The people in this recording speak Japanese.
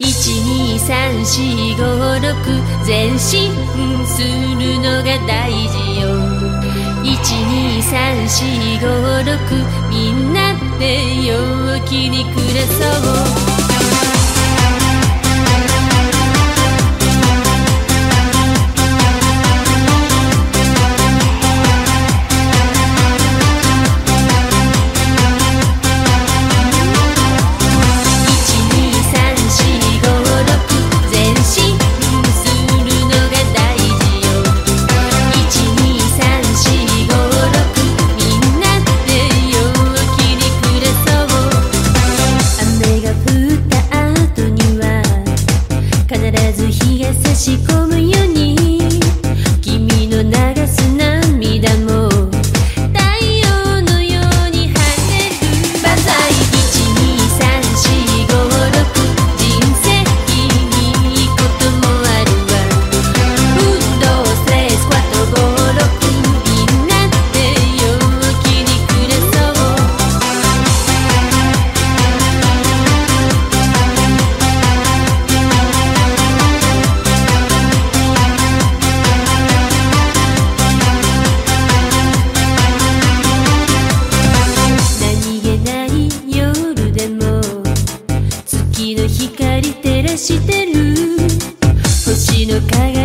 12。3。4。5。6前進するのが大事よ1。2。3。4。5。6みんなで陽気に暮必ず日が差し込むようにしてる。星の影